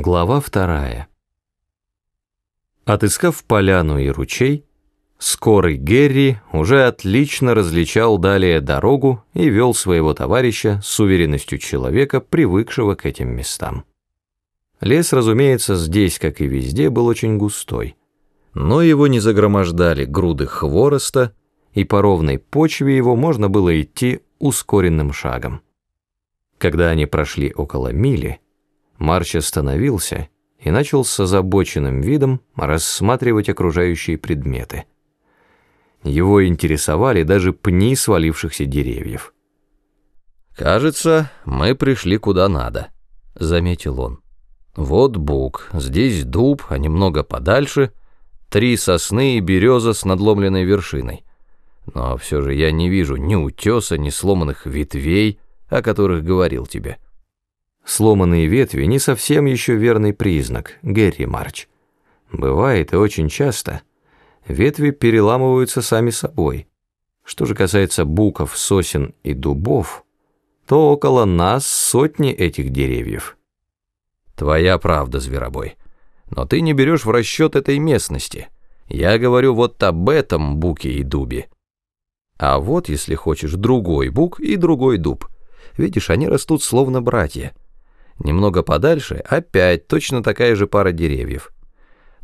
Глава вторая. Отыскав поляну и ручей, скорый Герри уже отлично различал далее дорогу и вел своего товарища с уверенностью человека, привыкшего к этим местам. Лес, разумеется, здесь, как и везде, был очень густой, но его не загромождали груды хвороста, и по ровной почве его можно было идти ускоренным шагом. Когда они прошли около мили, Марч остановился и начал с озабоченным видом рассматривать окружающие предметы. Его интересовали даже пни свалившихся деревьев. «Кажется, мы пришли куда надо», — заметил он. «Вот бук, здесь дуб, а немного подальше — три сосны и береза с надломленной вершиной. Но все же я не вижу ни утеса, ни сломанных ветвей, о которых говорил тебе». Сломанные ветви не совсем еще верный признак, Герри Марч. Бывает и очень часто. Ветви переламываются сами собой. Что же касается буков, сосен и дубов, то около нас сотни этих деревьев. Твоя правда, зверобой. Но ты не берешь в расчет этой местности. Я говорю вот об этом буке и дубе. А вот, если хочешь, другой бук и другой дуб. Видишь, они растут словно братья. Немного подальше опять точно такая же пара деревьев.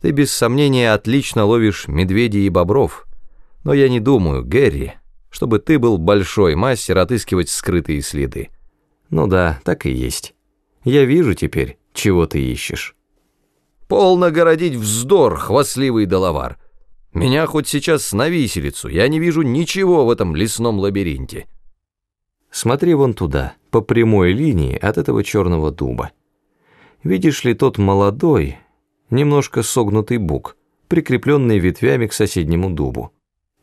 Ты без сомнения отлично ловишь медведей и бобров, но я не думаю, Гэри, чтобы ты был большой мастер отыскивать скрытые следы. Ну да, так и есть. Я вижу теперь, чего ты ищешь. Полно городить вздор, хвастливый доловар. Меня хоть сейчас на виселицу, я не вижу ничего в этом лесном лабиринте. Смотри вон туда, по прямой линии от этого черного дуба. Видишь ли тот молодой, немножко согнутый бук, прикрепленный ветвями к соседнему дубу.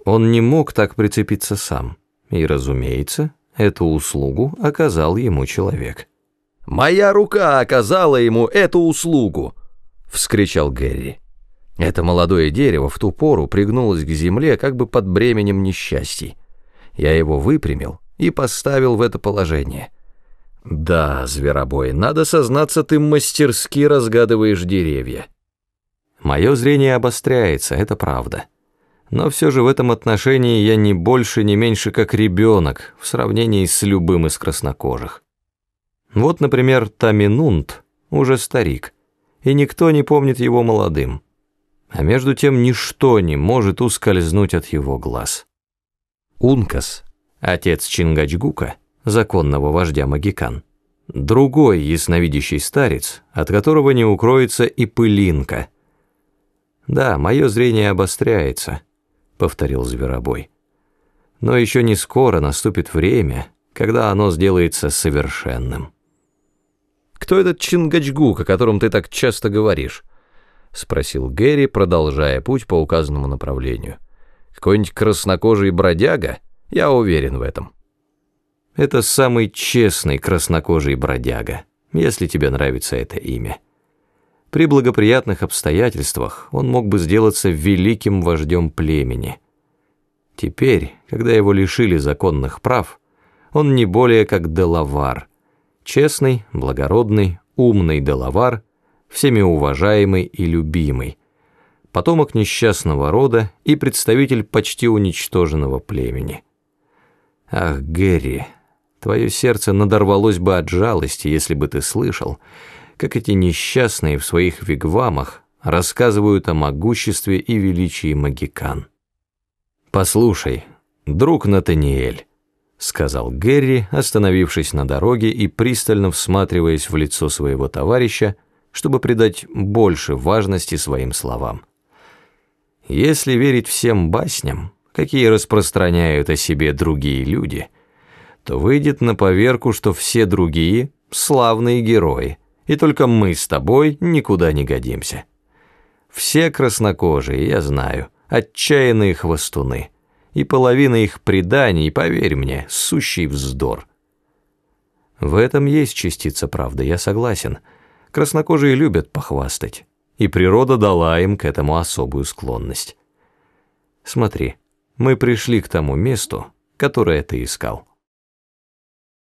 Он не мог так прицепиться сам, и, разумеется, эту услугу оказал ему человек. «Моя рука оказала ему эту услугу!» — вскричал Гэри. Это молодое дерево в ту пору пригнулось к земле как бы под бременем несчастий. Я его выпрямил, и поставил в это положение. Да, зверобой, надо сознаться, ты мастерски разгадываешь деревья. Мое зрение обостряется, это правда. Но все же в этом отношении я не больше, не меньше, как ребенок в сравнении с любым из краснокожих. Вот, например, Таминунт, уже старик, и никто не помнит его молодым. А между тем ничто не может ускользнуть от его глаз. Ункас отец Чингачгука, законного вождя Магикан. Другой ясновидящий старец, от которого не укроется и пылинка. «Да, мое зрение обостряется», — повторил Зверобой. «Но еще не скоро наступит время, когда оно сделается совершенным». «Кто этот Чингачгук, о котором ты так часто говоришь?» — спросил Гэри, продолжая путь по указанному направлению. «Какой-нибудь краснокожий бродяга?» Я уверен в этом. Это самый честный краснокожий бродяга, если тебе нравится это имя. При благоприятных обстоятельствах он мог бы сделаться великим вождем племени. Теперь, когда его лишили законных прав, он не более как Делавар, честный, благородный, умный Делавар, всеми уважаемый и любимый, потомок несчастного рода и представитель почти уничтоженного племени. Ах, Гэри, твое сердце надорвалось бы от жалости, если бы ты слышал, как эти несчастные в своих вигвамах рассказывают о могуществе и величии магикан. «Послушай, друг Натаниэль», — сказал Гэри, остановившись на дороге и пристально всматриваясь в лицо своего товарища, чтобы придать больше важности своим словам. «Если верить всем басням, какие распространяют о себе другие люди, то выйдет на поверку, что все другие — славные герои, и только мы с тобой никуда не годимся. Все краснокожие, я знаю, отчаянные хвостуны, и половина их преданий, поверь мне, сущий вздор. В этом есть частица правды, я согласен. Краснокожие любят похвастать, и природа дала им к этому особую склонность. Смотри, мы пришли к тому месту, которое ты искал.